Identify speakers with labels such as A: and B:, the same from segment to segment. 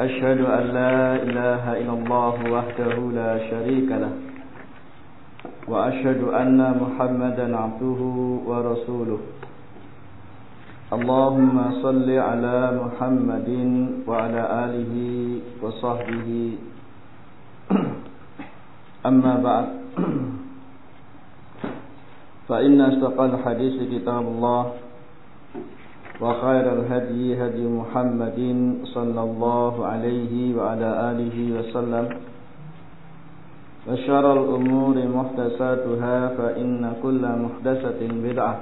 A: أشهد أن لا إله إلا الله وحده لا شريك له وأشهد أن محمدا عبده ورسوله. اللهم صل على محمد وعلى آله وصحبه. أما بعد فإن أصدق الحديث كتاب الله. وخير الهدي هدي محمد صلى الله عليه وعلى آله وسلم. وشر الأمور محدثاتها فإن كل محدثة بدعة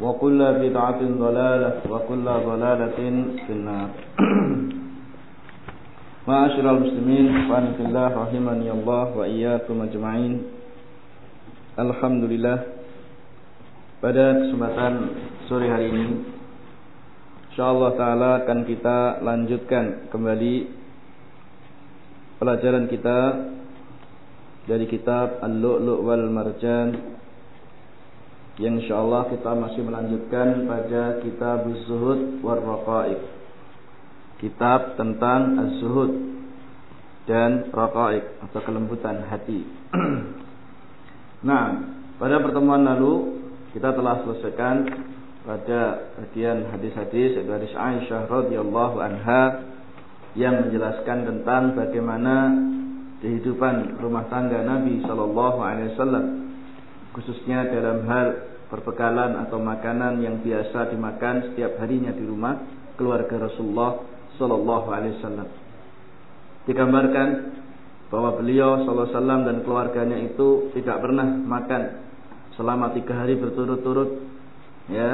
A: وكل بدعة ضلالة وكل ضلالة في النار. معاشر المسلمين وأنا في الله رحمني الله وإياكم أجمعين. الحمد لله. pada kesempatan sore hari ini insyaallah taala akan kita lanjutkan kembali pelajaran kita dari kitab Al-Lu'lu' wal Marjan yang insyaallah kita masih melanjutkan pada kitab Az-Zuhud war Raqaiq. Kitab tentang Az-Zuhud dan Raqaiq atau kelembutan hati. nah, pada pertemuan lalu kita telah selesaikan pada bagian hadis-hadis yaitu hadis Aisyah radhiyallahu anha yang menjelaskan tentang bagaimana kehidupan rumah tangga Nabi sallallahu alaihi wasallam khususnya dalam hal perbekalan atau makanan yang biasa dimakan setiap harinya di rumah keluarga Rasulullah sallallahu alaihi wasallam. Digambarkan bahwa beliau sallallahu alaihi wasallam dan keluarganya itu tidak pernah makan selama tiga hari berturut-turut ya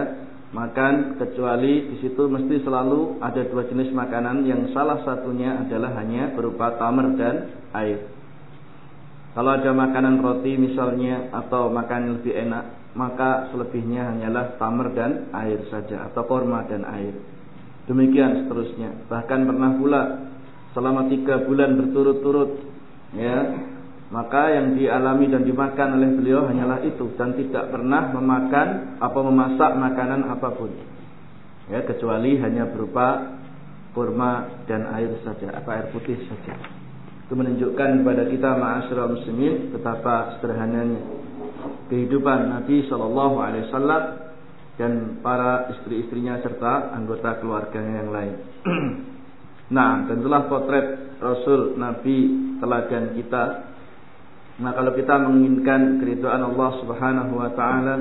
A: makan kecuali di situ mesti selalu ada dua jenis makanan yang salah satunya adalah hanya berupa tamar dan air. Kalau ada makanan roti misalnya atau makanan lebih enak, maka selebihnya hanyalah tamar dan air saja atau korma dan air. Demikian seterusnya. Bahkan pernah pula selama tiga bulan berturut-turut ya maka yang dialami dan dimakan oleh beliau hanyalah itu dan tidak pernah memakan apa memasak makanan apa pun. Ya, kecuali hanya berupa kurma dan air saja, apa air putih saja. Itu menunjukkan kepada kita ma'asyiral muslimin betapa sederhananya kehidupan Nabi sallallahu alaihi wasallam dan para istri-istrinya serta anggota keluarganya yang lain. nah, tentulah potret Rasul Nabi teladan kita Nah kalau kita menginginkan keridhaan Allah Subhanahu wa taala,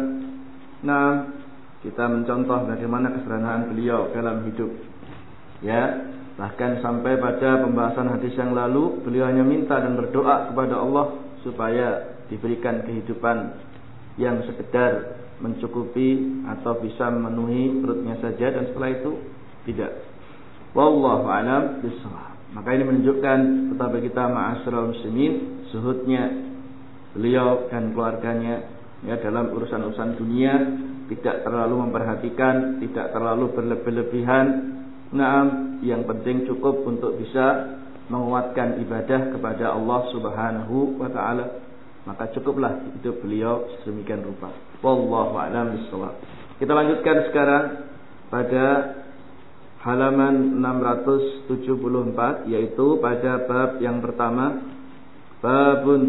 A: nah kita mencontoh bagaimana kesederhanaan beliau dalam hidup. Ya, bahkan sampai pada pembahasan hadis yang lalu, beliau hanya minta dan berdoa kepada Allah supaya diberikan kehidupan yang sekedar mencukupi atau bisa memenuhi perutnya saja dan setelah itu tidak. Wallahu a'lam bishawab. Maka ini menunjukkan betapa kita ma'asyiral muslimin suhudnya beliau dan keluarganya ya dalam urusan-urusan dunia tidak terlalu memperhatikan, tidak terlalu berlebih-lebihan. Nah, yang penting cukup untuk bisa menguatkan ibadah kepada Allah Subhanahu wa taala. Maka cukuplah hidup beliau sedemikian rupa. Wallahu a'lam bishawab. Kita lanjutkan sekarang pada halaman 674 yaitu pada bab yang pertama. Babun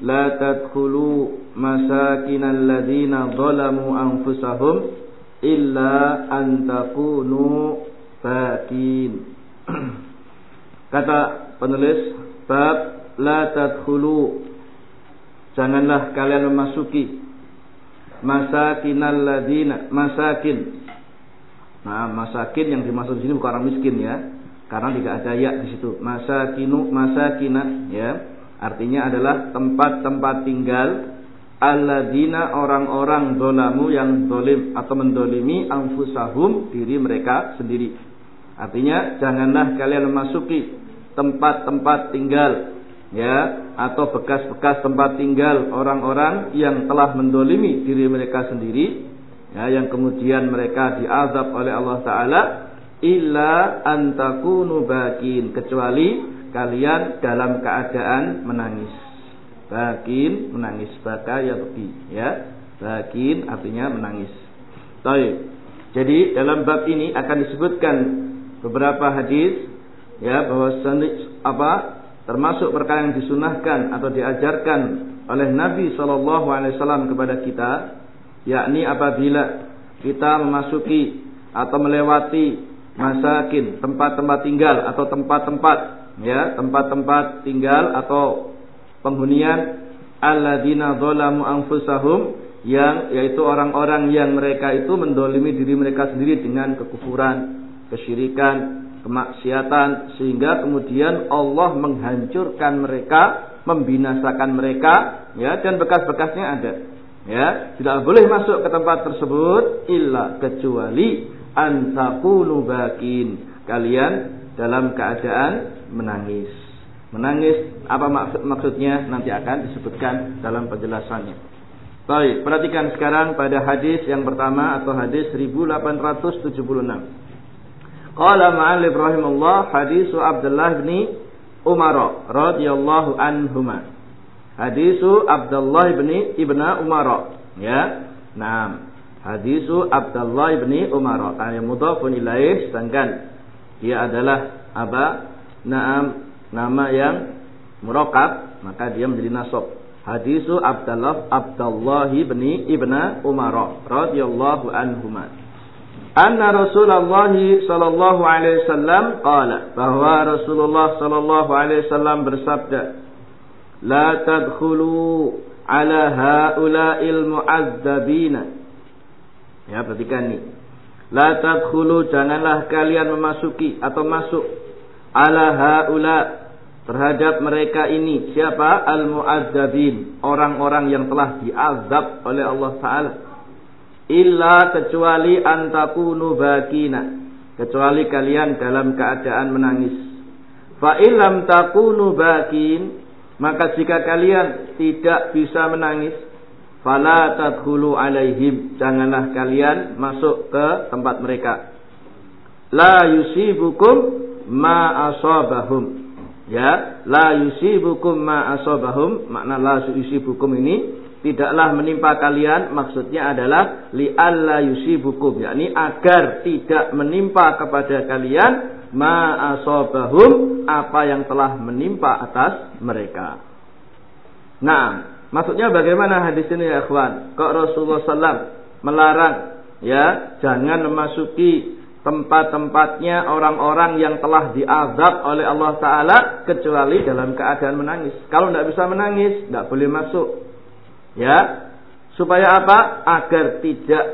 A: la tadkhulu masakinal ladzina zalamu anfusahum illa an takunu bakin. Kata penulis bab la tadkhulu. Janganlah kalian memasuki masakinal ladzina masakin Nah, masakin yang dimaksud di sini bukan orang miskin ya. Karena tidak ada ya di situ. Masakinu, masakina ya. Artinya adalah tempat-tempat tinggal alladzina orang-orang dolamu yang dolim atau mendolimi anfusahum diri mereka sendiri. Artinya janganlah kalian memasuki tempat-tempat tinggal ya atau bekas-bekas tempat tinggal orang-orang yang telah mendolimi diri mereka sendiri ya yang kemudian mereka diazab oleh Allah taala illa antakunu bakin kecuali kalian dalam keadaan menangis. Bakin menangis baka ya beki ya. Bakin artinya menangis. Baik. Jadi dalam bab ini akan disebutkan beberapa hadis ya bahwa apa termasuk perkara yang disunahkan atau diajarkan oleh Nabi Shallallahu Alaihi Wasallam kepada kita, yakni apabila kita memasuki atau melewati masakin tempat-tempat tinggal atau tempat-tempat ya tempat-tempat tinggal atau penghunian alladzina dzalamu anfusahum yang yaitu orang-orang yang mereka itu mendolimi diri mereka sendiri dengan kekufuran, kesyirikan, kemaksiatan sehingga kemudian Allah menghancurkan mereka, membinasakan mereka ya dan bekas-bekasnya ada. Ya, tidak boleh masuk ke tempat tersebut illa kecuali antakunu bakin. Kalian dalam keadaan menangis. Menangis apa maksud maksudnya nanti akan disebutkan dalam penjelasannya. Baik, perhatikan sekarang pada hadis yang pertama atau hadis 1876. Qala ma'alif rahimahullah hadisu Abdullah bin Umar radhiyallahu anhuma. Hadisu Abdullah bin Ibnu Umar. Ya. Naam. Hadisu Abdullah bin Umar. Yang mudhafun ilaih sedangkan dia adalah apa? Naam nama yang murakab maka dia menjadi nasab. Hadisu Abdullah Abdullah bin Ibnu Umar radhiyallahu anhuma anna Rasulullah sallallahu alaihi wasallam qala bahwa Rasulullah sallallahu alaihi wasallam bersabda la tadkhulu ala haula'il mu'adzabina ya perhatikan nih. La tadkhulu janganlah kalian memasuki atau masuk ala haula terhadap mereka ini. Siapa? Al mu'adzabin orang-orang yang telah diazab oleh Allah taala. Illa kecuali antakunu bakina. Kecuali kalian dalam keadaan menangis. Fa illam takunu bakin maka jika kalian tidak bisa menangis fala tadkhulu alaihim. Janganlah kalian masuk ke tempat mereka. La yusibukum ma asabahum. Ya la yusibukum ma asabahum. Makna la yusibukum ini tidaklah menimpa kalian. Maksudnya adalah li alla yusibukum. Yakni agar tidak menimpa kepada kalian ma asabahum apa yang telah menimpa atas mereka. Nah, maksudnya bagaimana hadis ini ya ikhwan? Kok Rasulullah SAW melarang ya jangan memasuki tempat-tempatnya orang-orang yang telah diazab oleh Allah Ta'ala kecuali dalam keadaan menangis. Kalau tidak bisa menangis, tidak boleh masuk. Ya, supaya apa? Agar tidak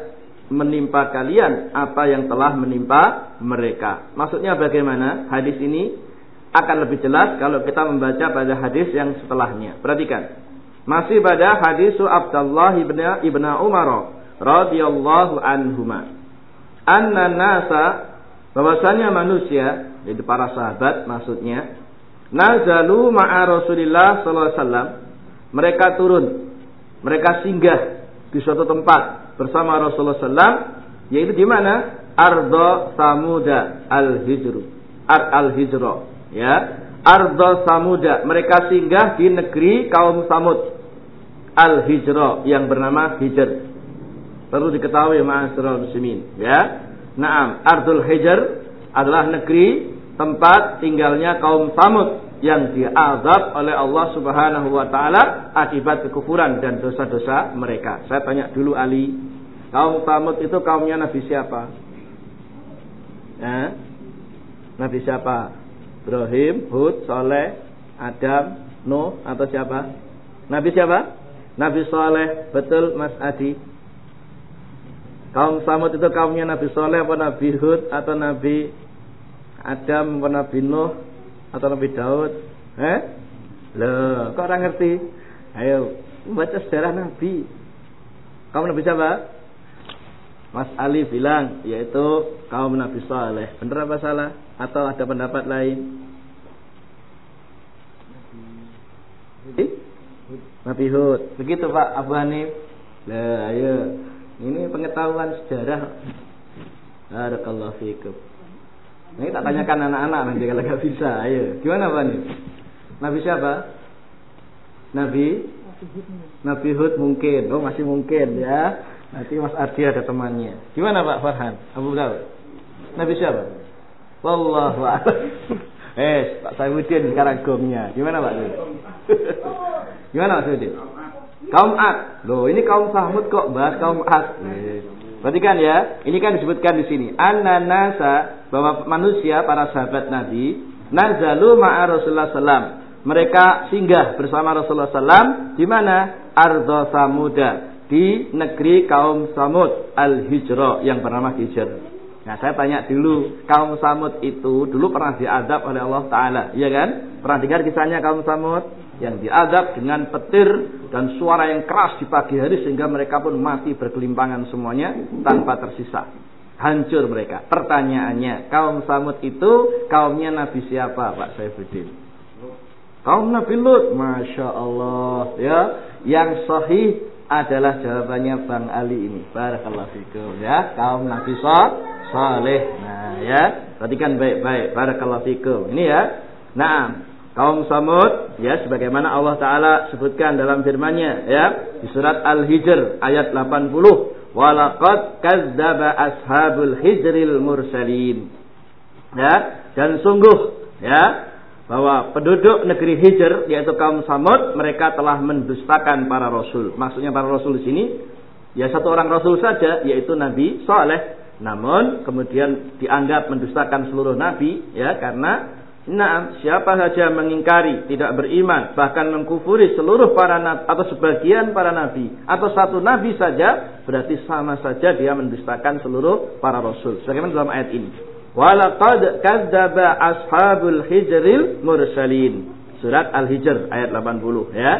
A: menimpa kalian apa yang telah menimpa mereka. Maksudnya bagaimana? Hadis ini akan lebih jelas kalau kita membaca pada hadis yang setelahnya. Perhatikan. Masih pada hadis Abdullah ibn ibn Umar radhiyallahu anhuma. Anna nasa bahwasanya manusia itu para sahabat maksudnya nazalu ma'a Rasulillah sallallahu alaihi wasallam mereka turun mereka singgah di suatu tempat bersama Rasulullah SAW, yaitu di mana? Ardo Samuda al-Hijru. Ar al-Hijro. Ya. Ardo Samuda. Mereka singgah di negeri kaum Samud. Al-Hijro yang bernama Hijr. Perlu diketahui ma'asyiral muslimin, ya. Naam, Ardul Hijr adalah negeri tempat tinggalnya kaum Samud yang diazab oleh Allah Subhanahu wa taala akibat kekufuran dan dosa-dosa mereka. Saya tanya dulu Ali, kaum Samud itu kaumnya Nabi siapa? Eh? Nabi siapa? Ibrahim, Hud, Soleh, Adam, Nuh atau siapa? Nabi siapa? Nabi Soleh, betul Mas Adi. Kaum Samud itu kaumnya Nabi Soleh apa Nabi Hud atau Nabi Adam apa Nabi Nuh atau Nabi Daud? Eh? Loh, kok orang ngerti? Ayo, baca sejarah Nabi. Kaum Nabi siapa? Mas Ali bilang yaitu kaum Nabi Saleh. Benar apa salah? Atau ada pendapat lain? Nabi Hud. Begitu Pak Abu Hanif. Lah, ayo. Ini pengetahuan sejarah. Barakallahu fikum. Ini tak tanyakan anak-anak nanti kalau nggak bisa. Ayo, gimana Pak Hanif? Nabi siapa? Nabi Nabi Hud mungkin. Oh, masih mungkin ya. Nanti Mas Ardi ada temannya. Gimana Pak Farhan? Abu Dawud. Nabi siapa? Wallahu a'lam. Eh, Pak Saifuddin sekarang gomnya. Gimana Pak? Gimana Pak Saifuddin? Kaum Ad. Loh, ini kaum Samud kok bahas kaum Ad. Berarti kan ya, ini kan disebutkan di sini. Ananasa bahwa manusia para sahabat Nabi nazalu ma'a Rasulullah sallam. Mereka singgah bersama Rasulullah sallam di mana? Ardo Samuda di negeri kaum Samud al-Hijrah yang bernama Hijr. Nah saya tanya dulu, kaum Samud itu dulu pernah diadab oleh Allah Ta'ala. Iya kan? Pernah dengar kisahnya kaum Samud? Yang diadab dengan petir dan suara yang keras di pagi hari sehingga mereka pun mati berkelimpangan semuanya tanpa tersisa. Hancur mereka. Pertanyaannya, kaum Samud itu kaumnya Nabi siapa Pak Saifuddin? Kaum Nabi Lut. Masya Allah. Ya, Yang sahih adalah jawabannya Bang Ali ini. Barakallahu fikum ya. Kaum Nabi Saleh. Nah, ya. Perhatikan baik-baik. Barakallahu fikum. Ini ya. Nah, kaum Samud ya sebagaimana Allah taala sebutkan dalam firman-Nya ya di surat Al-Hijr ayat 80. Walaqad kadzdzaba ashabul hijril mursalin. Ya, dan sungguh ya bahwa penduduk negeri Hijr yaitu kaum Samud mereka telah mendustakan para rasul. Maksudnya para rasul di sini ya satu orang rasul saja yaitu Nabi Saleh namun kemudian dianggap mendustakan seluruh nabi ya karena Nah, siapa saja mengingkari, tidak beriman, bahkan mengkufuri seluruh para nabi atau sebagian para nabi atau satu nabi saja, berarti sama saja dia mendustakan seluruh para rasul. Sebagaimana dalam ayat ini. Walaqad kadzdzaba ashabul hijril mursalin. Surat Al-Hijr ayat 80 ya.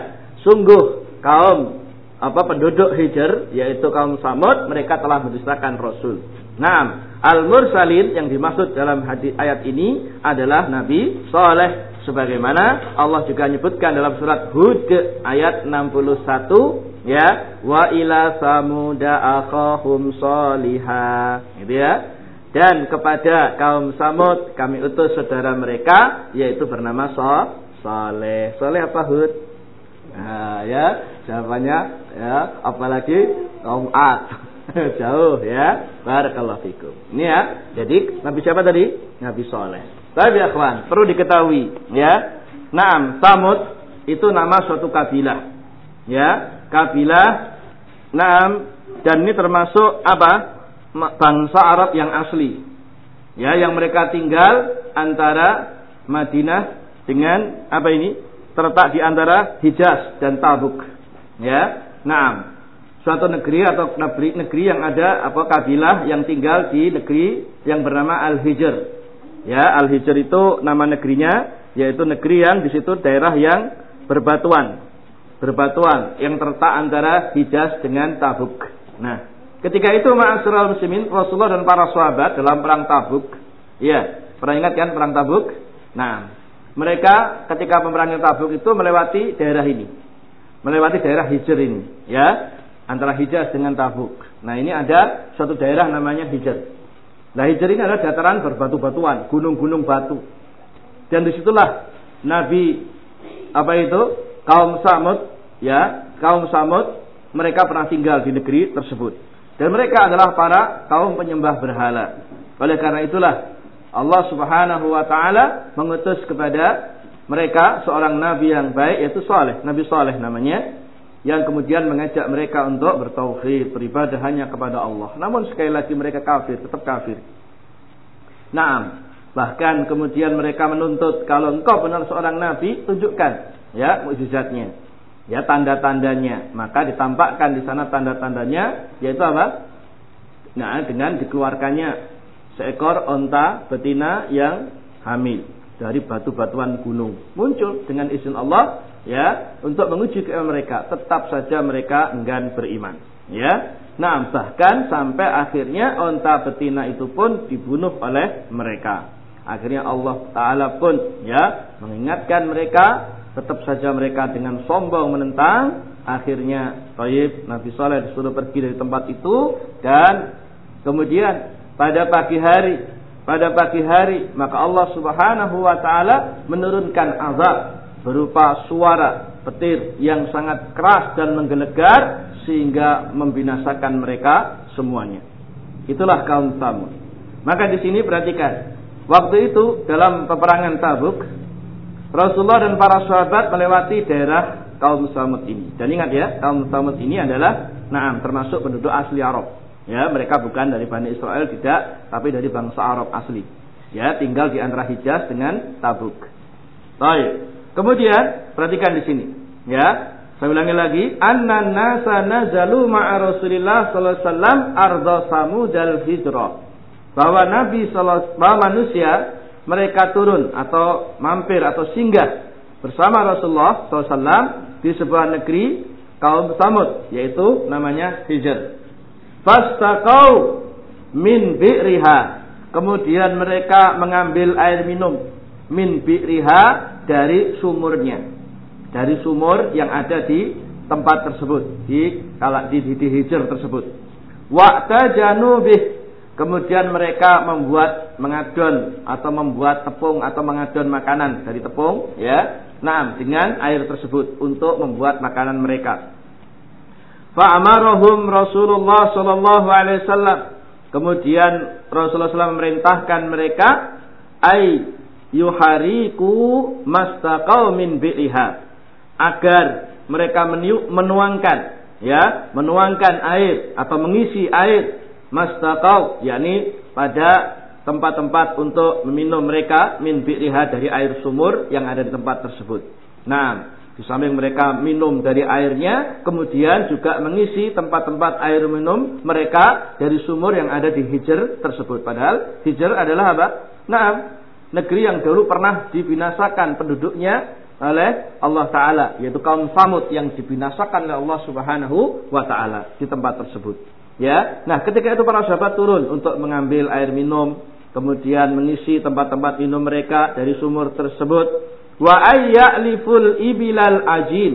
A: Sungguh kaum apa penduduk Hijr yaitu kaum Samud mereka telah mendustakan rasul. Nah, al-mursalin yang dimaksud dalam hadis ayat ini adalah Nabi Saleh sebagaimana Allah juga menyebutkan dalam surat Hud ayat 61 ya wa ila samuda akhahum soliha gitu ya dan kepada kaum Samud kami utus saudara mereka yaitu bernama Saleh Saleh apa Hud nah, ya jawabannya ya apalagi kaum Ad Jauh ya. Barakallahu fikum. Ini ya. Jadi Nabi siapa tadi? Nabi Soleh. Tapi kawan, perlu diketahui ya. Naam, Samud itu nama suatu kabilah. Ya, kabilah Naam dan ini termasuk apa? Bangsa Arab yang asli. Ya, yang mereka tinggal antara Madinah dengan apa ini? Terletak di antara Hijaz dan Tabuk. Ya. Naam suatu negeri atau negeri, negeri yang ada apa kabilah yang tinggal di negeri yang bernama Al-Hijr. Ya, Al-Hijr itu nama negerinya yaitu negeri yang di situ daerah yang berbatuan. Berbatuan yang terletak antara Hijaz dengan Tabuk. Nah, ketika itu ma'asyiral muslimin Rasulullah dan para sahabat dalam perang Tabuk. Ya, pernah ingat kan perang Tabuk? Nah, mereka ketika peperangan Tabuk itu melewati daerah ini. Melewati daerah Hijr ini, ya antara Hijaz dengan Tabuk. Nah ini ada suatu daerah namanya Hijaz. Nah Hijaz ini adalah dataran berbatu-batuan, gunung-gunung batu. Dan di situlah Nabi apa itu kaum Samud, ya kaum Samud mereka pernah tinggal di negeri tersebut. Dan mereka adalah para kaum penyembah berhala. Oleh karena itulah Allah Subhanahu wa taala mengutus kepada mereka seorang nabi yang baik yaitu Saleh, Nabi Saleh namanya yang kemudian mengajak mereka untuk bertauhid, beribadah hanya kepada Allah. Namun sekali lagi mereka kafir, tetap kafir. Nah, bahkan kemudian mereka menuntut kalau engkau benar seorang nabi, tunjukkan ya mukjizatnya. Ya tanda-tandanya, maka ditampakkan di sana tanda-tandanya yaitu apa? Nah, dengan dikeluarkannya seekor onta betina yang hamil dari batu-batuan gunung. Muncul dengan izin Allah ya untuk menguji ke mereka tetap saja mereka enggan beriman ya nah bahkan sampai akhirnya onta betina itu pun dibunuh oleh mereka akhirnya Allah taala pun ya mengingatkan mereka tetap saja mereka dengan sombong menentang. Akhirnya Taib Nabi Saleh disuruh pergi dari tempat itu dan kemudian pada pagi hari pada pagi hari maka Allah Subhanahu wa taala menurunkan azab berupa suara petir yang sangat keras dan menggelegar sehingga membinasakan mereka semuanya. Itulah kaum Samud. Maka di sini perhatikan, waktu itu dalam peperangan Tabuk, Rasulullah dan para sahabat melewati daerah kaum Samud ini. Dan ingat ya, kaum Samud ini adalah naam termasuk penduduk asli Arab. Ya, mereka bukan dari Bani Israel tidak, tapi dari bangsa Arab asli. Ya, tinggal di antara Hijaz dengan Tabuk. Baik. Kemudian perhatikan di sini, ya. Saya ulangi lagi, anna nasa nazalu ma'a Rasulillah sallallahu alaihi wasallam arda Samud al-Hijrah. Bahwa Nabi sallallahu bahwa manusia mereka turun atau mampir atau singgah bersama Rasulullah SAW di sebuah negeri kaum Samud yaitu namanya Hijr. Fastaqau min bi'riha. Kemudian mereka mengambil air minum min bi'riha dari sumurnya. Dari sumur yang ada di tempat tersebut, di di, di, di hijr tersebut. Wa'ta janubih. Kemudian mereka membuat mengadon atau membuat tepung atau mengadon makanan dari tepung, ya. Nah, dengan air tersebut untuk membuat makanan mereka. Fa'amarahum Rasulullah sallallahu alaihi wasallam. Kemudian Rasulullah SAW memerintahkan mereka ay yuhariku mastaqau min bi'iha agar mereka menuangkan ya menuangkan air atau mengisi air mastaqau yakni pada tempat-tempat untuk meminum mereka min bi'iha dari air sumur yang ada di tempat tersebut. Nah, di samping mereka minum dari airnya, kemudian juga mengisi tempat-tempat air minum mereka dari sumur yang ada di Hijr tersebut. Padahal Hijr adalah apa? Nah, negeri yang dulu pernah dibinasakan penduduknya oleh Allah Ta'ala. Yaitu kaum Samud yang dibinasakan oleh Allah Subhanahu wa Ta'ala di tempat tersebut. Ya, nah ketika itu para sahabat turun untuk mengambil air minum, kemudian mengisi tempat-tempat minum mereka dari sumur tersebut. Wa ayyaliful ibilal ajin.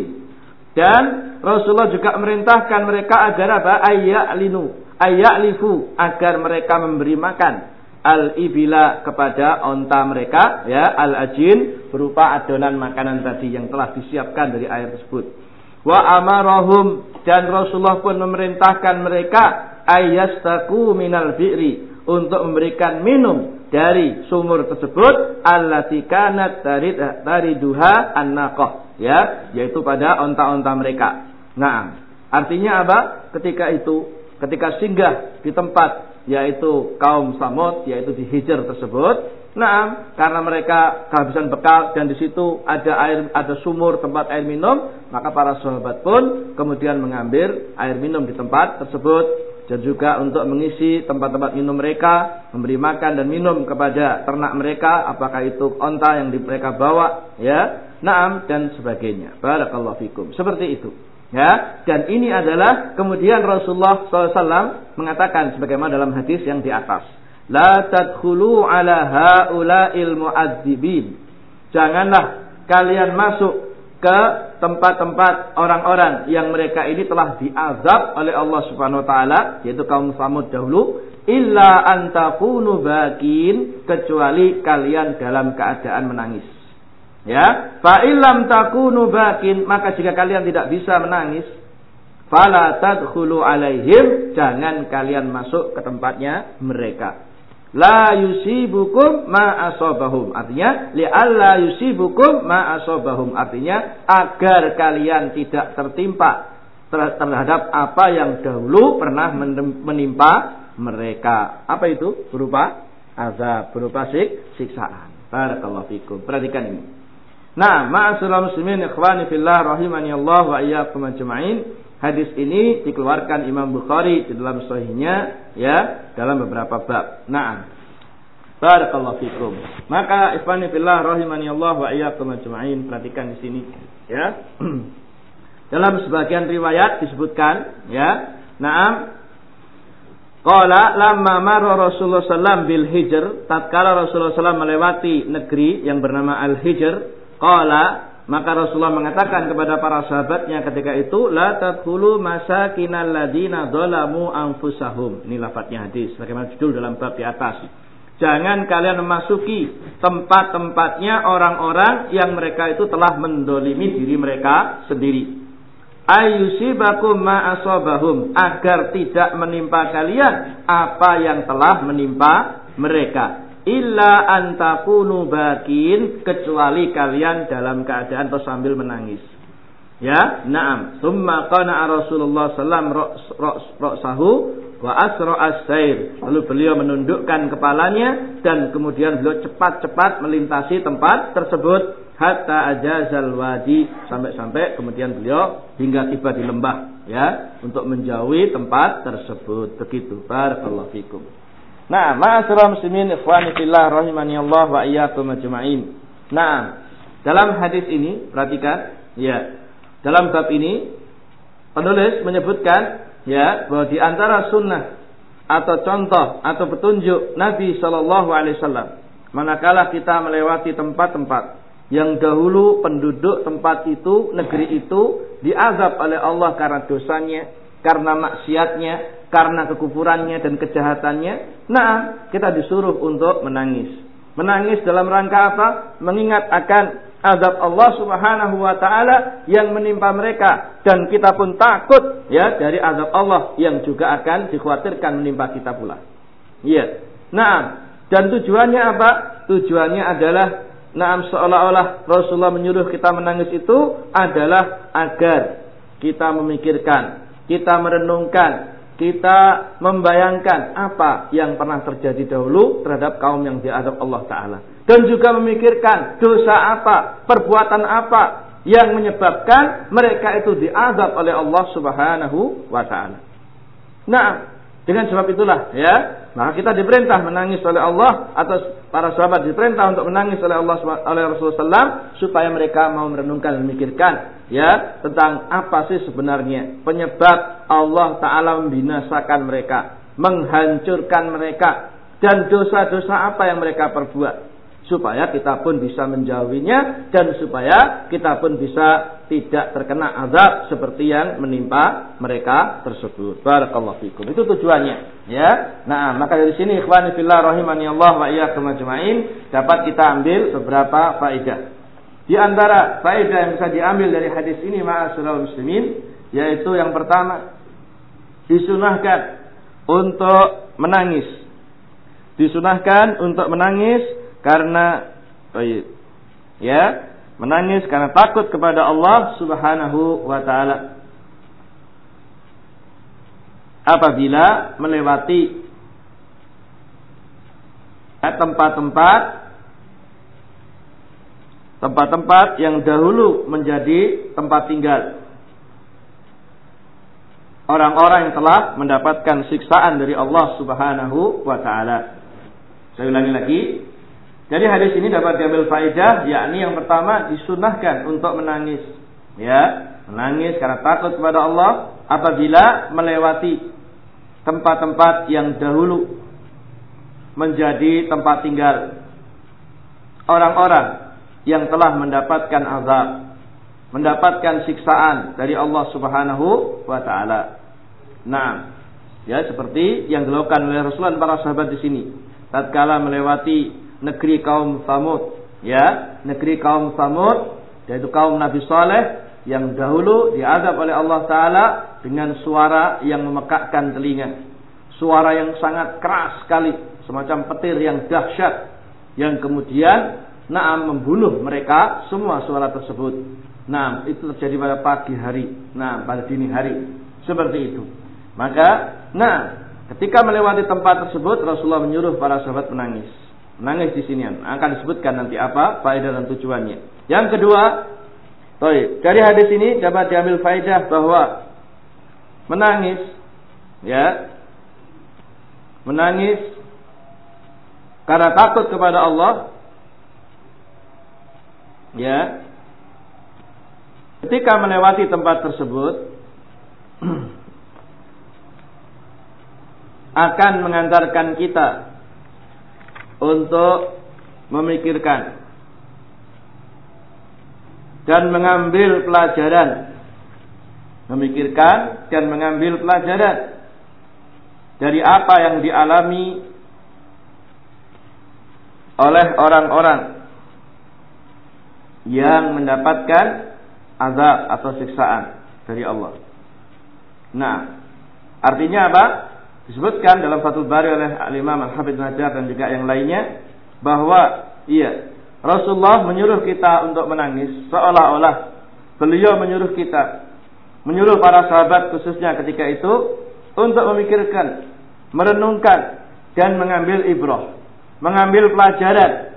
A: Dan Rasulullah juga merintahkan mereka agar apa? Ayyalinu ayyalifu agar mereka memberi makan al ibila kepada onta mereka ya al ajin berupa adonan makanan tadi yang telah disiapkan dari air tersebut. Wa amarahum dan Rasulullah pun memerintahkan mereka ayyastaku minal bi'ri untuk memberikan minum dari sumur tersebut allati kanat dari duha an-naqah ya yaitu pada onta-onta mereka. Nah, artinya apa? Ketika itu ketika singgah di tempat yaitu kaum Samud yaitu di Hijr tersebut Nah, karena mereka kehabisan bekal dan di situ ada air, ada sumur tempat air minum, maka para sahabat pun kemudian mengambil air minum di tempat tersebut dan juga untuk mengisi tempat-tempat minum mereka, memberi makan dan minum kepada ternak mereka, apakah itu onta yang mereka bawa, ya, naam dan sebagainya. Barakallahu fikum. Seperti itu. Ya, dan ini adalah kemudian Rasulullah SAW mengatakan sebagaimana dalam hadis yang di atas. La tadkhulu ala haula'il mu'adzibin. Janganlah kalian masuk ke tempat-tempat orang-orang yang mereka ini telah diazab oleh Allah Subhanahu wa taala yaitu kaum Samud dahulu illa antakunu bakin kecuali kalian dalam keadaan menangis. Ya, fa illam takunu bakin maka jika kalian tidak bisa menangis fala tadkhulu alaihim jangan kalian masuk ke tempatnya mereka la yusibukum ma asobahum artinya li alla yusibukum ma asobahum artinya agar kalian tidak tertimpa terhadap apa yang dahulu pernah menimpa mereka. Apa itu? Berupa azab berupa sik siksaan. Barakallahu fikum. Perhatikan ini. Nah ma'asyiral muslimin ikhwani fillah rahimani Allah wa iyyakum ajma'in. Hadis ini dikeluarkan Imam Bukhari di dalam sahihnya ya dalam beberapa bab. Nah, barakallahu fikum. Maka ikhwani fillah rahimani Allah wa iyyakum ajma'in perhatikan di sini ya. dalam sebagian riwayat disebutkan ya, Naam Qala lamma marra Rasulullah sallam bil Hijr, tatkala Rasulullah sallam melewati negeri yang bernama Al Hijr, qala maka Rasulullah mengatakan kepada para sahabatnya ketika itu, La tadkhulu masakinal ladina dhalamu anfusahum. Ini lafadznya hadis, bagaimana judul dalam bab di atas. Jangan kalian memasuki tempat-tempatnya orang-orang yang mereka itu telah mendolimi diri mereka sendiri. Ayusibakum ma'asobahum. Agar tidak menimpa kalian apa yang telah menimpa mereka illa antakunu bakin kecuali kalian dalam keadaan atau sambil menangis. Ya, na'am. Summa qana Rasulullah sallam ra'sahu wa asra as-sair. Lalu beliau menundukkan kepalanya dan kemudian beliau cepat-cepat melintasi tempat tersebut hatta ajazal wadi sampai-sampai kemudian beliau hingga tiba di lembah ya untuk menjauhi tempat tersebut. Begitu. Barakallahu fikum. Nah, ma'asyiral muslimin ikhwani fillah rahimani Allah wa iyyakum ajma'in. Nah, dalam hadis ini perhatikan ya, dalam bab ini penulis menyebutkan ya bahwa di antara sunnah atau contoh atau petunjuk Nabi Shallallahu alaihi wasallam manakala kita melewati tempat-tempat yang dahulu penduduk tempat itu, negeri itu diazab oleh Allah karena dosanya, karena maksiatnya, karena kekufurannya dan kejahatannya. Nah, kita disuruh untuk menangis. Menangis dalam rangka apa? Mengingat akan azab Allah Subhanahu wa taala yang menimpa mereka dan kita pun takut ya dari azab Allah yang juga akan dikhawatirkan menimpa kita pula. Iya. Nah, dan tujuannya apa? Tujuannya adalah Nah, seolah-olah Rasulullah menyuruh kita menangis itu adalah agar kita memikirkan kita merenungkan, kita membayangkan apa yang pernah terjadi dahulu terhadap kaum yang diadab Allah Ta'ala. Dan juga memikirkan dosa apa, perbuatan apa yang menyebabkan mereka itu diazab oleh Allah Subhanahu wa taala. Nah, dengan sebab itulah ya, maka kita diperintah menangis oleh Allah atau para sahabat diperintah untuk menangis oleh Allah oleh Rasulullah SAW supaya mereka mau merenungkan dan memikirkan ya tentang apa sih sebenarnya penyebab Allah taala membinasakan mereka, menghancurkan mereka dan dosa-dosa apa yang mereka perbuat supaya kita pun bisa menjauhinya dan supaya kita pun bisa tidak terkena azab seperti yang menimpa mereka tersebut. Barakallahu fikum. Itu tujuannya, ya. Nah, maka dari sini ikhwani fillah rahimani Allah wa iyyakum dapat kita ambil beberapa faedah. Di antara faedah yang bisa diambil dari hadis ini ma'asyiral muslimin yaitu yang pertama disunahkan untuk menangis. Disunahkan untuk menangis karena ya menangis karena takut kepada Allah Subhanahu wa taala. Apabila melewati tempat-tempat tempat-tempat yang dahulu menjadi tempat tinggal orang-orang yang telah mendapatkan siksaan dari Allah Subhanahu wa taala. Saya ulangi lagi, jadi hadis ini dapat diambil faedah, yakni yang pertama disunahkan untuk menangis. Ya, menangis karena takut kepada Allah apabila melewati tempat-tempat yang dahulu menjadi tempat tinggal orang-orang yang telah mendapatkan azab, mendapatkan siksaan dari Allah Subhanahu wa taala. Nah, ya seperti yang dilakukan oleh Rasulullah para sahabat di sini. Tatkala melewati negeri kaum Samud, ya, negeri kaum Samud yaitu kaum Nabi Saleh yang dahulu diazab oleh Allah taala dengan suara yang memekakkan telinga. Suara yang sangat keras sekali, semacam petir yang dahsyat yang kemudian Naam membunuh mereka semua suara tersebut. Nah, itu terjadi pada pagi hari. Nah, pada dini hari. Seperti itu. Maka, nah, ketika melewati tempat tersebut Rasulullah menyuruh para sahabat menangis. Menangis di sini akan disebutkan nanti apa faedah dan tujuannya. Yang kedua, Baik, dari hadis ini dapat diambil faedah bahwa menangis ya menangis karena takut kepada Allah ya ketika melewati tempat tersebut akan mengantarkan kita untuk memikirkan dan mengambil pelajaran. Memikirkan dan mengambil pelajaran dari apa yang dialami oleh orang-orang yang mendapatkan azab atau siksaan dari Allah. Nah, artinya apa? Disebutkan dalam Fathul Bari oleh Al-Imam Al-Hafidh Hajar dan juga yang lainnya bahwa iya Rasulullah menyuruh kita untuk menangis seolah-olah beliau menyuruh kita menyuruh para sahabat khususnya ketika itu untuk memikirkan, merenungkan dan mengambil ibrah, mengambil pelajaran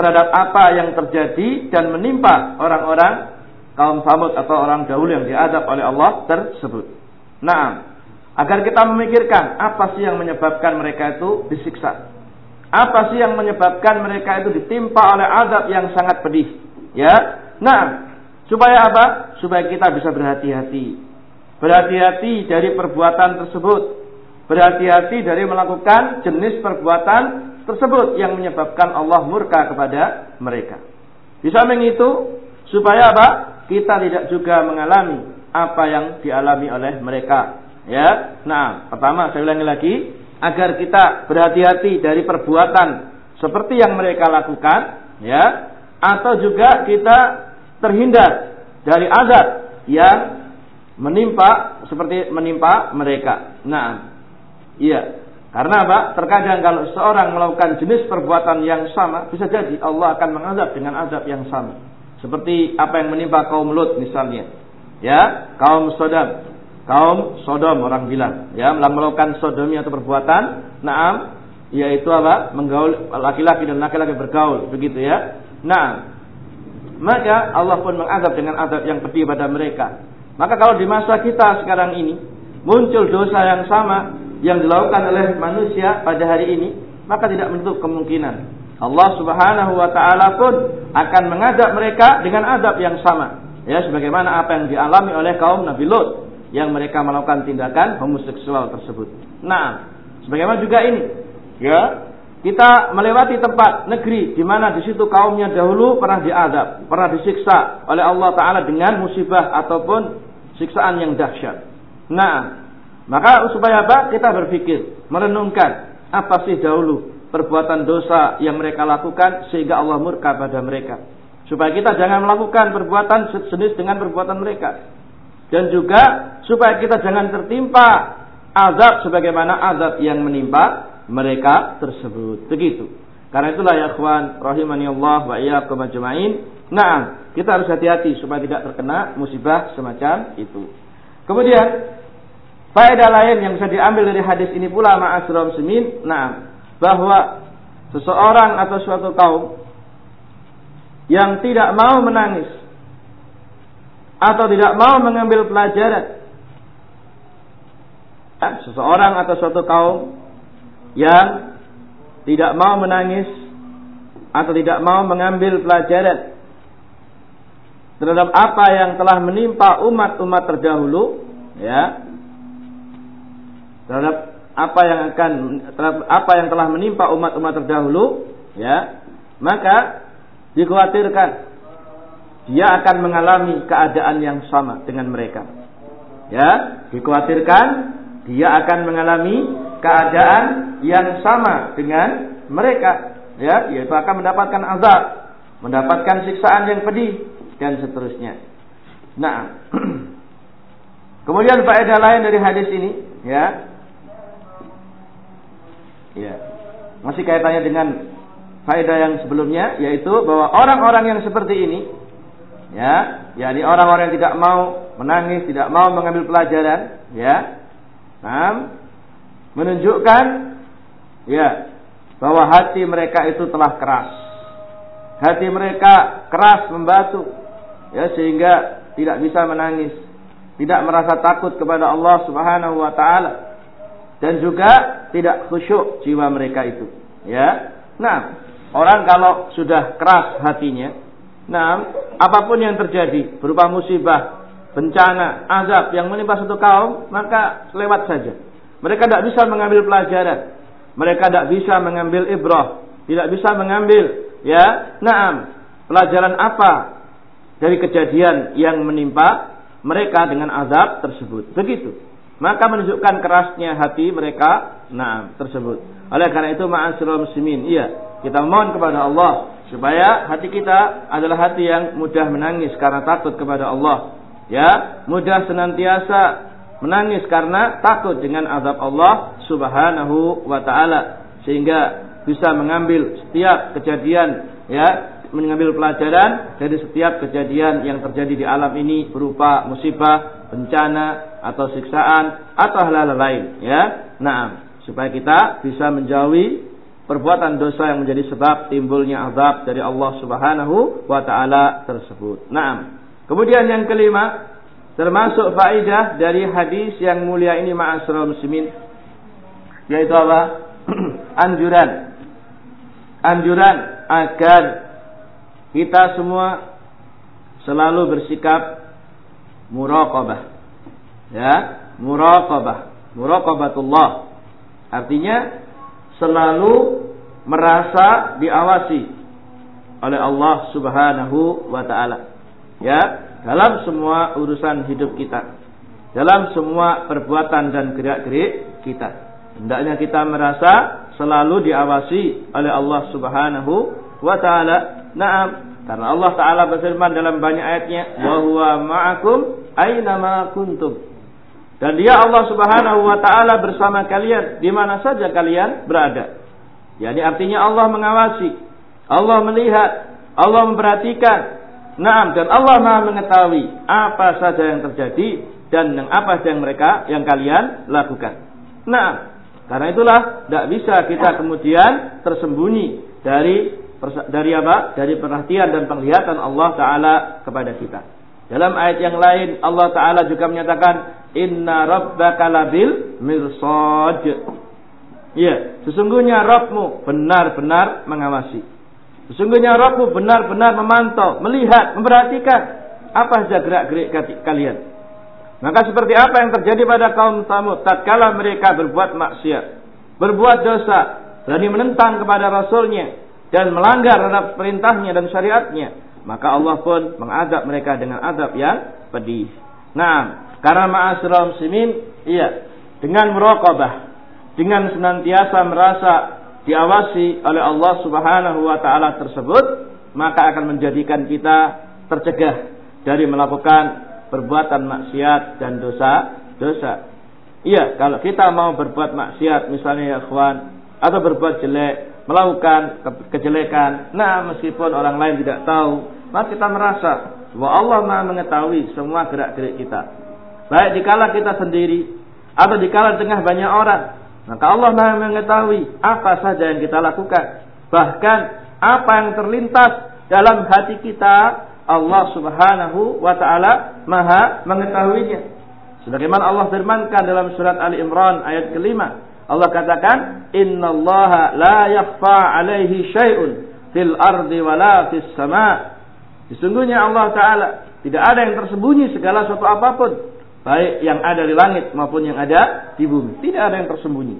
A: terhadap apa yang terjadi dan menimpa orang-orang kaum Samud atau orang dahulu yang diadab oleh Allah tersebut. Nah, agar kita memikirkan apa sih yang menyebabkan mereka itu disiksa. Apa sih yang menyebabkan mereka itu ditimpa oleh azab yang sangat pedih? Ya. Nah, supaya apa? Supaya kita bisa berhati-hati. Berhati-hati dari perbuatan tersebut. Berhati-hati dari melakukan jenis perbuatan tersebut yang menyebabkan Allah murka kepada mereka. Di samping itu, supaya apa? Kita tidak juga mengalami apa yang dialami oleh mereka. Ya. Nah, pertama saya ulangi lagi, agar kita berhati-hati dari perbuatan seperti yang mereka lakukan, ya, atau juga kita terhindar dari azab yang menimpa seperti menimpa mereka. Nah, iya. Karena apa? Terkadang kalau seorang melakukan jenis perbuatan yang sama, bisa jadi Allah akan mengazab dengan azab yang sama. Seperti apa yang menimpa kaum Lut misalnya. Ya, kaum Sodom kaum Sodom orang bilang ya melakukan sodomi atau perbuatan naam yaitu apa menggaul laki-laki dan laki-laki bergaul begitu ya nah maka Allah pun mengazab dengan azab yang pedih pada mereka maka kalau di masa kita sekarang ini muncul dosa yang sama yang dilakukan oleh manusia pada hari ini maka tidak menutup kemungkinan Allah Subhanahu wa taala pun akan mengazab mereka dengan azab yang sama ya sebagaimana apa yang dialami oleh kaum Nabi Lut yang mereka melakukan tindakan homoseksual tersebut. Nah, sebagaimana juga ini, ya, kita melewati tempat negeri di mana di situ kaumnya dahulu pernah diadab, pernah disiksa oleh Allah Taala dengan musibah ataupun siksaan yang dahsyat. Nah, maka supaya apa? Kita berpikir, merenungkan apa sih dahulu perbuatan dosa yang mereka lakukan sehingga Allah murka pada mereka. Supaya kita jangan melakukan perbuatan sejenis dengan perbuatan mereka dan juga supaya kita jangan tertimpa azab sebagaimana azab yang menimpa mereka tersebut. Begitu. Karena itulah ya ikhwan rahimani Allah wa iyyakum ajmain. Nah, kita harus hati-hati supaya tidak terkena musibah semacam itu. Kemudian faedah lain yang bisa diambil dari hadis ini pula ma'asyiral muslimin, nah, bahwa seseorang atau suatu kaum yang tidak mau menangis atau tidak mau mengambil pelajaran. Ya, seseorang atau suatu kaum yang tidak mau menangis atau tidak mau mengambil pelajaran terhadap apa yang telah menimpa umat-umat terdahulu, ya, terhadap apa yang akan terhadap apa yang telah menimpa umat-umat terdahulu, ya, maka dikhawatirkan dia akan mengalami keadaan yang sama dengan mereka. Ya, dikhawatirkan dia akan mengalami keadaan yang sama dengan mereka. Ya, yaitu akan mendapatkan azab, mendapatkan siksaan yang pedih dan seterusnya. Nah, kemudian faedah lain dari hadis ini, ya, ya, masih kaitannya dengan faedah yang sebelumnya, yaitu bahwa orang-orang yang seperti ini ya yakni orang-orang yang tidak mau menangis tidak mau mengambil pelajaran ya nah menunjukkan ya bahwa hati mereka itu telah keras. Hati mereka keras membatu ya sehingga tidak bisa menangis. Tidak merasa takut kepada Allah Subhanahu wa taala dan juga tidak khusyuk jiwa mereka itu ya nah orang kalau sudah keras hatinya Nah, apa pun yang terjadi berupa musibah, bencana, azab yang menimpa satu kaum, maka lewat saja. Mereka tidak bisa mengambil pelajaran. Mereka tidak bisa mengambil ibrah, tidak bisa mengambil ya, naam, pelajaran apa dari kejadian yang menimpa mereka dengan azab tersebut. Begitu. Maka menunjukkan kerasnya hati mereka nah tersebut. Oleh karena itu ma'asyiral muslimin, iya, kita mohon kepada Allah supaya hati kita adalah hati yang mudah menangis karena takut kepada Allah. Ya, mudah senantiasa menangis karena takut dengan azab Allah Subhanahu wa taala sehingga bisa mengambil setiap kejadian ya mengambil pelajaran dari setiap kejadian yang terjadi di alam ini berupa musibah, bencana atau siksaan atau hal-hal lain ya. Nah, supaya kita bisa menjauhi perbuatan dosa yang menjadi sebab timbulnya azab dari Allah Subhanahu wa taala tersebut. Nah, kemudian yang kelima termasuk faidah dari hadis yang mulia ini ma'asyiral muslimin yaitu apa? anjuran anjuran agar kita semua selalu bersikap muraqabah. Ya, muraqabah. Muraqabatullah. Artinya selalu merasa diawasi oleh Allah Subhanahu wa taala. Ya, dalam semua urusan hidup kita. Dalam semua perbuatan dan gerak-gerik kita. Hendaknya kita merasa selalu diawasi oleh Allah Subhanahu wa taala Naam, karena Allah Taala berfirman dalam banyak ayatnya, "Wa huwa ma'akum aina ma kuntum." Dan dia Allah Subhanahu wa taala bersama kalian di mana saja kalian berada. Yani artinya Allah mengawasi, Allah melihat, Allah memperhatikan. Naam, dan Allah Maha mengetahui apa saja yang terjadi dan yang apa saja yang mereka yang kalian lakukan. Nah, karena itulah tidak bisa kita kemudian tersembunyi dari dari apa? Dari perhatian dan penglihatan Allah Taala kepada kita. Dalam ayat yang lain Allah Taala juga menyatakan Inna rabbaka labil mirsad. Ya, sesungguhnya Rabbmu benar-benar mengawasi. Sesungguhnya Rabbmu benar-benar memantau, melihat, memperhatikan apa saja gerak-gerik kalian. Maka seperti apa yang terjadi pada kaum Samud tatkala mereka berbuat maksiat, berbuat dosa, berani menentang kepada rasulnya, dan melanggar terhadap perintahnya dan syariatnya, maka Allah pun mengadab mereka dengan adab yang pedih. Nah, karena ma'asyiral muslimin, iya, dengan merokobah, dengan senantiasa merasa diawasi oleh Allah Subhanahu wa taala tersebut, maka akan menjadikan kita tercegah dari melakukan perbuatan maksiat dan dosa-dosa. Iya, kalau kita mau berbuat maksiat misalnya ya kawan atau berbuat jelek melakukan kejelekan. Nah, meskipun orang lain tidak tahu, maka kita merasa bahwa Allah Maha mengetahui semua gerak-gerik kita. Baik dikala kita sendiri atau dikala tengah banyak orang, maka Allah Maha mengetahui apa saja yang kita lakukan. Bahkan apa yang terlintas dalam hati kita, Allah Subhanahu wa taala Maha mengetahuinya. Sebagaimana Allah firmankan dalam surat Ali Imran ayat kelima, Allah katakan, Inna Allah la yakhfa alaihi syai'un fil ardi wala fis sama. Sesungguhnya Allah Ta'ala tidak ada yang tersembunyi segala sesuatu apa pun. Baik yang ada di langit maupun yang ada di bumi. Tidak ada yang tersembunyi.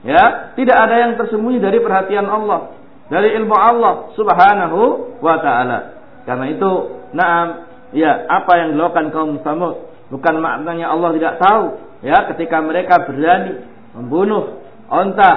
A: Ya, tidak ada yang tersembunyi dari perhatian Allah, dari ilmu Allah Subhanahu wa taala. Karena itu, naam, ya, apa yang dilakukan kaum Samud bukan maknanya Allah tidak tahu, ya, ketika mereka berani membunuh onta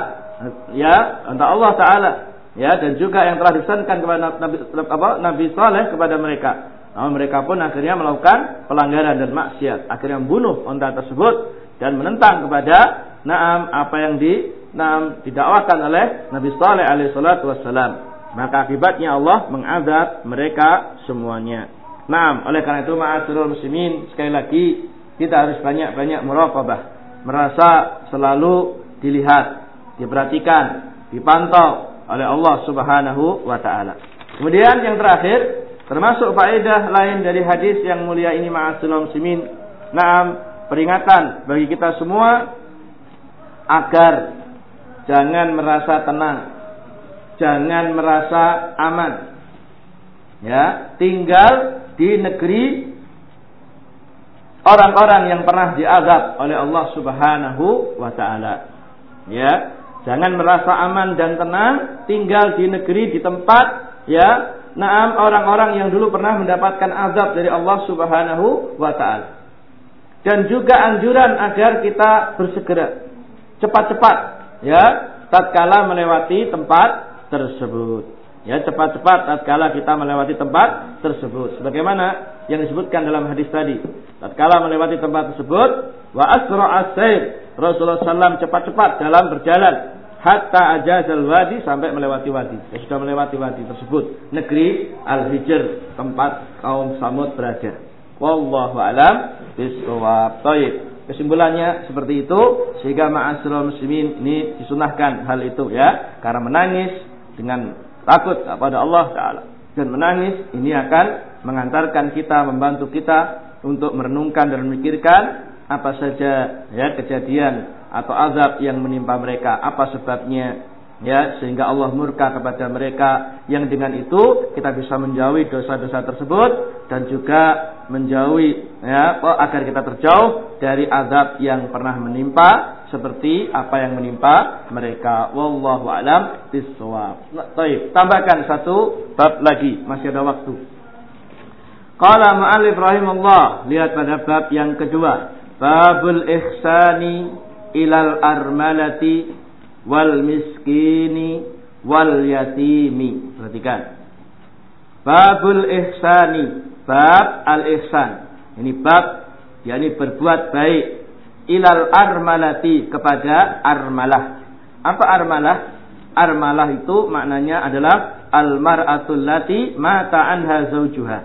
A: ya onta Allah taala ya dan juga yang telah disankan kepada Nabi apa Nabi Saleh kepada mereka. Namun mereka pun akhirnya melakukan pelanggaran dan maksiat, akhirnya membunuh onta tersebut dan menentang kepada naam apa yang di naam didakwakan oleh Nabi Saleh alaihi salatu wassalam. Maka akibatnya Allah mengazab mereka semuanya. Naam, oleh karena itu ma'asyiral muslimin sekali lagi kita harus banyak-banyak muraqabah merasa selalu dilihat, diperhatikan, dipantau oleh Allah Subhanahu wa taala. Kemudian yang terakhir, termasuk faedah lain dari hadis yang mulia ini ma'asyiral muslimin, na'am, peringatan bagi kita semua agar jangan merasa tenang, jangan merasa aman. Ya, tinggal di negeri orang-orang yang pernah diazab oleh Allah Subhanahu wa taala. Ya, jangan merasa aman dan tenang tinggal di negeri di tempat ya naam orang-orang yang dulu pernah mendapatkan azab dari Allah Subhanahu wa taala. Dan juga anjuran agar kita bersegera cepat-cepat ya tatkala melewati tempat tersebut. Ya, cepat-cepat tatkala kita melewati tempat tersebut. Sebagaimana yang disebutkan dalam hadis tadi. Tatkala melewati tempat tersebut, wa asra as-sayr. Rasulullah SAW cepat-cepat dalam berjalan hatta ajazal wadi sampai melewati wadi. Ya, sudah melewati wadi tersebut. Negeri Al-Hijr, tempat kaum Samud berada. Wallahu alam bisawab. Baik. Kesimpulannya seperti itu sehingga ma'asyiral muslimin ini disunahkan hal itu ya karena menangis dengan takut kepada Allah Taala. Dan menangis ini akan mengantarkan kita membantu kita untuk merenungkan dan memikirkan apa saja ya kejadian atau azab yang menimpa mereka. Apa sebabnya ya sehingga Allah murka kepada mereka. Yang dengan itu kita bisa menjauhi dosa-dosa tersebut dan juga menjauhi ya agar kita terjauh dari azab yang pernah menimpa seperti apa yang menimpa mereka wallahu alam bisawab. Baik, tambahkan satu bab lagi, masih ada waktu. Qala ma'alif rahimahullah, lihat pada bab yang kedua, babul ihsani ilal armalati wal miskini wal yatimi. Perhatikan. Babul ihsani, bab al-ihsan. Ini bab yakni berbuat baik ilal armalati kepada armalah. Apa armalah? Armalah itu maknanya adalah almaratul lati mata anha zaujuha.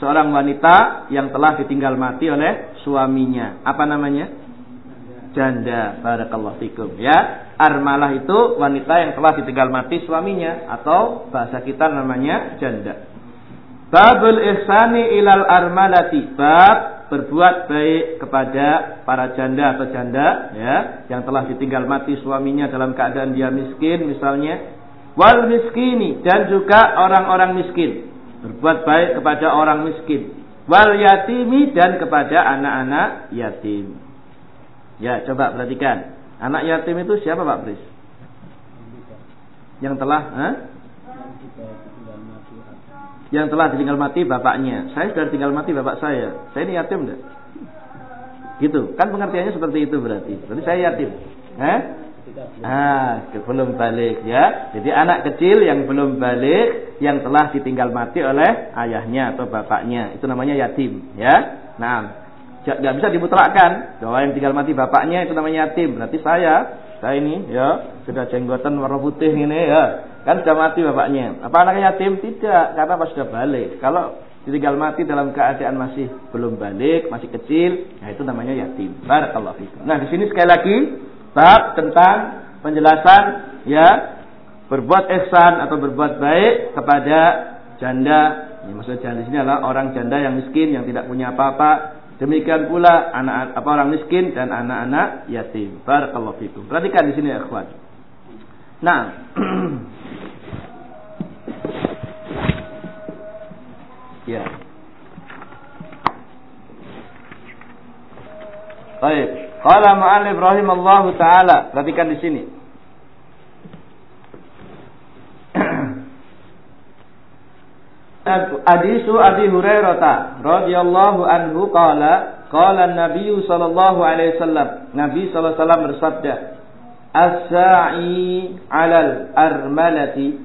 A: Seorang wanita yang telah ditinggal mati oleh suaminya. Apa namanya? Janda. Barakallahu fikum. Ya, Armalah itu wanita yang telah ditinggal mati suaminya atau bahasa kita namanya janda. Babul ihsani ilal armalati. Bab berbuat baik kepada para janda atau janda ya yang telah ditinggal mati suaminya dalam keadaan dia miskin misalnya. Wal miskini dan juga orang-orang miskin. Berbuat baik kepada orang miskin. Wal yatimi dan kepada anak-anak yatim. Ya, coba perhatikan. Anak yatim itu siapa Pak Bris? Yang telah huh? Yang telah ditinggal mati bapaknya. Saya sudah ditinggal mati bapak saya. Saya ini yatim enggak? Gitu. Kan pengertiannya seperti itu berarti. Berarti saya yatim. Eh? Ah, belum balik ya. Jadi anak kecil yang belum balik yang telah ditinggal mati oleh ayahnya atau bapaknya itu namanya yatim ya. Nah, nggak bisa dimutlakkan bahwa yang tinggal mati bapaknya itu namanya yatim berarti saya saya ini ya sudah jenggotan warna putih ini ya kan sudah mati bapaknya. Apa anaknya yatim? Tidak karena pas sudah balik. Kalau ditinggal mati dalam keadaan masih belum balik masih kecil nah itu namanya yatim. Barakallahu fikum. Nah di sini sekali lagi bab tentang penjelasan ya berbuat ihsan atau berbuat baik kepada janda. Ini maksudnya janda di sini adalah orang janda yang miskin yang tidak punya apa-apa. Demikian pula anak apa orang miskin dan anak-anak yatim. Barakallahu fikum. Perhatikan di sini ya, ikhwan. Nah, ya. Baik. Qala ma'alif rahimallahu taala. Perhatikan di sini. Hadisu Abi Hurairah radhiyallahu anhu qala qala Nabi sallallahu alaihi wasallam Nabi sallallahu alaihi wasallam bersabda As-sa'i 'alal armalati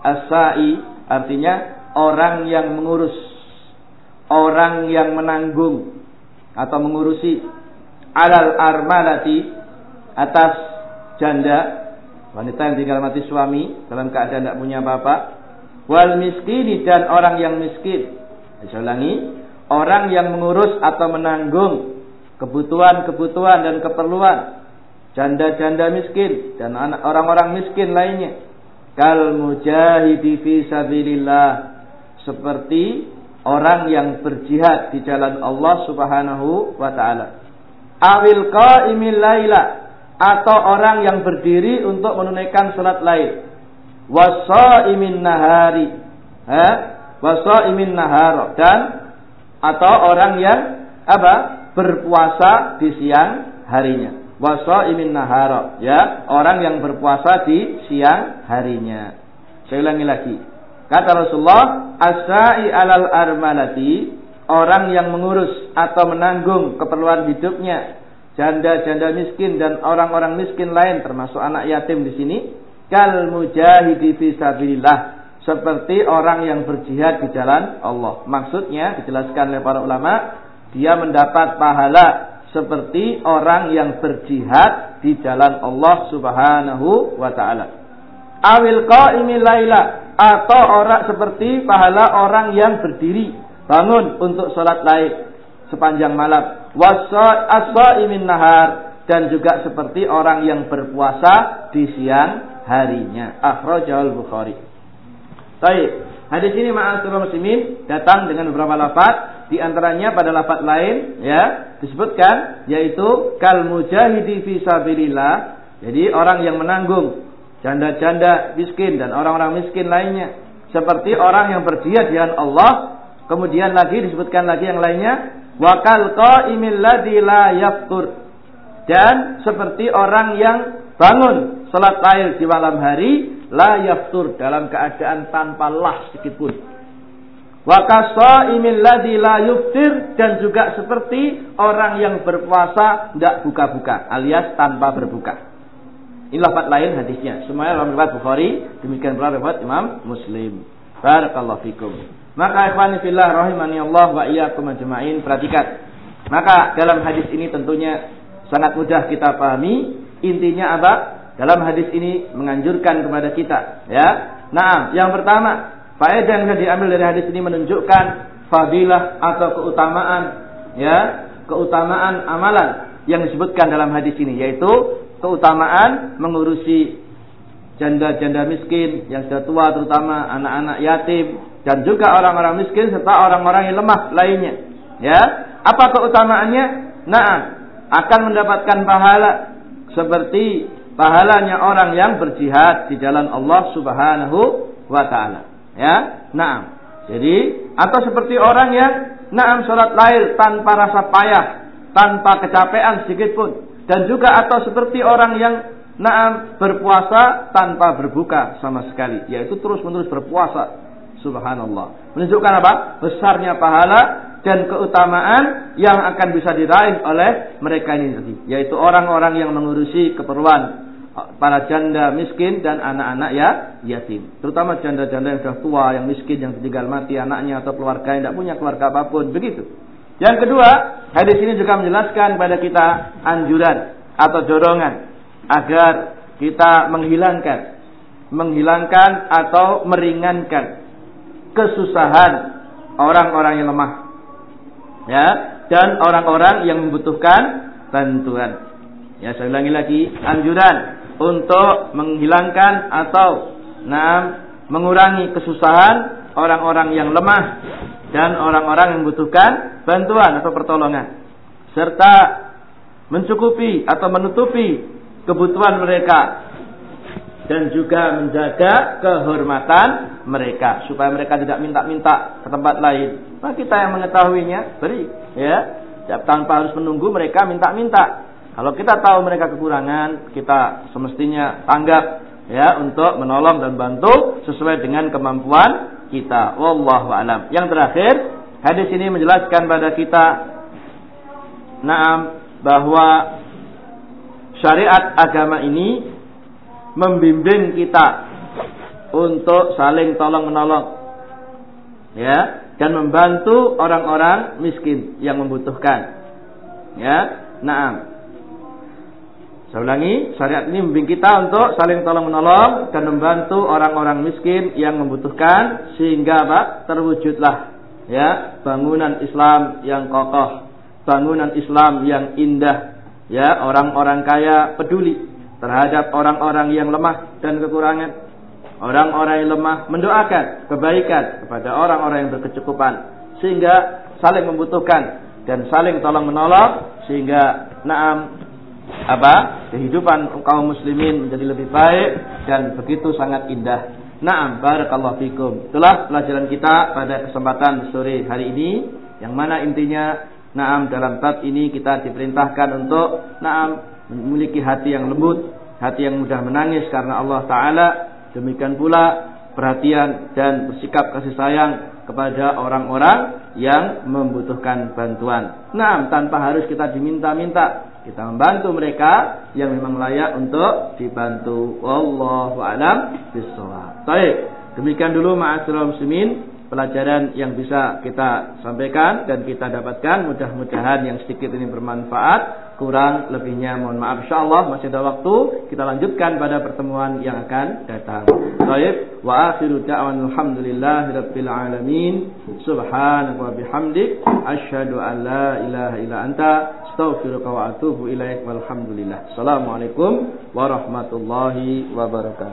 A: As-sa'i artinya orang yang mengurus orang yang menanggung atau mengurusi alal armalati atas janda wanita yang tinggal mati suami dalam keadaan tidak punya apa-apa wal miskini dan orang yang miskin. Saya ulangi, orang yang mengurus atau menanggung kebutuhan-kebutuhan dan keperluan janda-janda miskin dan orang-orang miskin lainnya. Kal mujahidi fi seperti orang yang berjihad di jalan Allah Subhanahu wa taala. Awil qaimil laila atau orang yang berdiri untuk menunaikan salat lain. Wasaimin nahari ha? Wasaimin nahar dan atau orang yang apa? Berpuasa di siang harinya. Wasaimin nahar ya? Orang yang berpuasa di siang harinya. Saya ulangi lagi Kata Rasulullah, asai alal armalati, orang yang mengurus atau menanggung keperluan hidupnya, janda-janda miskin dan orang-orang miskin lain termasuk anak yatim di sini, kal mujahidi fi sabilillah, seperti orang yang berjihad di jalan Allah. Maksudnya dijelaskan oleh para ulama, dia mendapat pahala seperti orang yang berjihad di jalan Allah Subhanahu wa taala. Awil qaimi laila. Atau orang seperti pahala orang yang berdiri bangun untuk sholat lain sepanjang malam. Wasaimin nahar. Dan juga seperti orang yang berpuasa di siang harinya. Akhrajal bukhari. Baik, hadis ini ma'asyiral muslimin datang dengan beberapa lafaz. Di antaranya pada lafaz lain ya disebutkan yaitu kal mujahidi fi sabilillah. Jadi orang yang menanggung janda-janda miskin dan orang-orang miskin lainnya. Seperti orang yang berjihad di Allah kemudian lagi disebutkan lagi yang lainnya wakal dan seperti orang yang bangun salat lail di malam hari la yaftur dalam keadaan tanpa lah sedikit pun. Wakasaimil ladzi la yuftir. Dan juga seperti orang yang berpuasa tidak buka-buka alias tanpa berbuka. Ini lafaz lain hadisnya. Semuanya dalam riwayat Bukhari, demikian pula riwayat Imam Muslim. Barakallahu fikum. Maka ikhwani fillah rahimani Allah wa iyyakum ajma'in perhatikan. Maka dalam hadis ini tentunya sangat mudah kita pahami. Intinya apa? Dalam hadis ini menganjurkan kepada kita, ya. Nah, yang pertama, faedah yang diambil dari hadis ini menunjukkan fadilah atau keutamaan, ya, keutamaan amalan yang disebutkan dalam hadis ini yaitu keutamaan mengurusi janda-janda miskin yang sudah tua terutama anak-anak yatim dan juga orang-orang miskin serta orang-orang yang lemah lainnya. Ya, apa keutamaannya? Nah, akan mendapatkan pahala seperti pahalanya orang yang berjihad di jalan Allah Subhanahu wa taala. Ya, nah. Jadi, atau seperti orang yang naam salat lail tanpa rasa payah, tanpa kecapean sedikit pun dan juga atau seperti orang yang naam berpuasa tanpa berbuka sama sekali, yaitu terus-menerus berpuasa. Subhanallah. Menunjukkan apa? Besarnya pahala dan keutamaan yang akan bisa diraih oleh mereka ini tadi, yaitu orang-orang yang mengurusi keperluan para janda miskin dan anak-anak ya yatim. Terutama janda-janda yang sudah tua, yang miskin, yang tinggal mati anaknya atau keluarga yang tidak punya keluarga apa pun. Begitu. Yang kedua, hadis ini juga menjelaskan kepada kita anjuran atau dorongan agar kita menghilangkan menghilangkan atau meringankan kesusahan orang-orang yang lemah ya dan orang-orang yang membutuhkan bantuan. Ya, saya ulangi lagi, anjuran untuk menghilangkan atau nah, mengurangi kesusahan orang-orang yang lemah dan orang-orang yang membutuhkan bantuan atau pertolongan. Serta mencukupi atau menutupi kebutuhan mereka. Dan juga menjaga kehormatan mereka. Supaya mereka tidak minta-minta ke tempat lain. Nah, kita yang mengetahuinya beri. Ya. Tanpa harus menunggu mereka minta-minta. Kalau kita tahu mereka kekurangan, kita semestinya tanggap ya untuk menolong dan bantu sesuai dengan kemampuan kita. Wallahu alam. Yang terakhir, hadis ini menjelaskan pada kita naam bahwa syariat agama ini membimbing kita untuk saling tolong menolong ya dan membantu orang-orang miskin yang membutuhkan ya naam saya ulangi, syariat ini membimbing kita untuk saling tolong menolong dan membantu orang-orang miskin yang membutuhkan sehingga apa? terwujudlah ya bangunan Islam yang kokoh, bangunan Islam yang indah. Ya, orang-orang kaya peduli terhadap orang-orang yang lemah dan kekurangan. Orang-orang yang lemah mendoakan kebaikan kepada orang-orang yang berkecukupan sehingga saling membutuhkan dan saling tolong menolong sehingga naam apa kehidupan kaum muslimin menjadi lebih baik dan begitu sangat indah. Naam barakallahu fikum. Itulah pelajaran kita pada kesempatan sore hari ini yang mana intinya naam dalam bab ini kita diperintahkan untuk naam memiliki hati yang lembut, hati yang mudah menangis karena Allah taala. Demikian pula perhatian dan bersikap kasih sayang kepada orang-orang yang membutuhkan bantuan. Nah, tanpa harus kita diminta-minta, kita membantu mereka yang memang layak untuk dibantu. Wallahu a'lam bishawab. Baik, demikian dulu ma'asyiral muslimin pelajaran yang bisa kita sampaikan dan kita dapatkan. Mudah-mudahan yang sedikit ini bermanfaat. Kurang lebihnya mohon maaf insyaallah masih ada waktu kita lanjutkan pada pertemuan yang akan datang. Baik, wa akhiru da'wan alhamdulillahirabbil alamin. Subhanaka wa bihamdik asyhadu an la ilaha illa anta astaghfiruka wa atubu ilaik walhamdulillah. Assalamualaikum warahmatullahi wabarakatuh.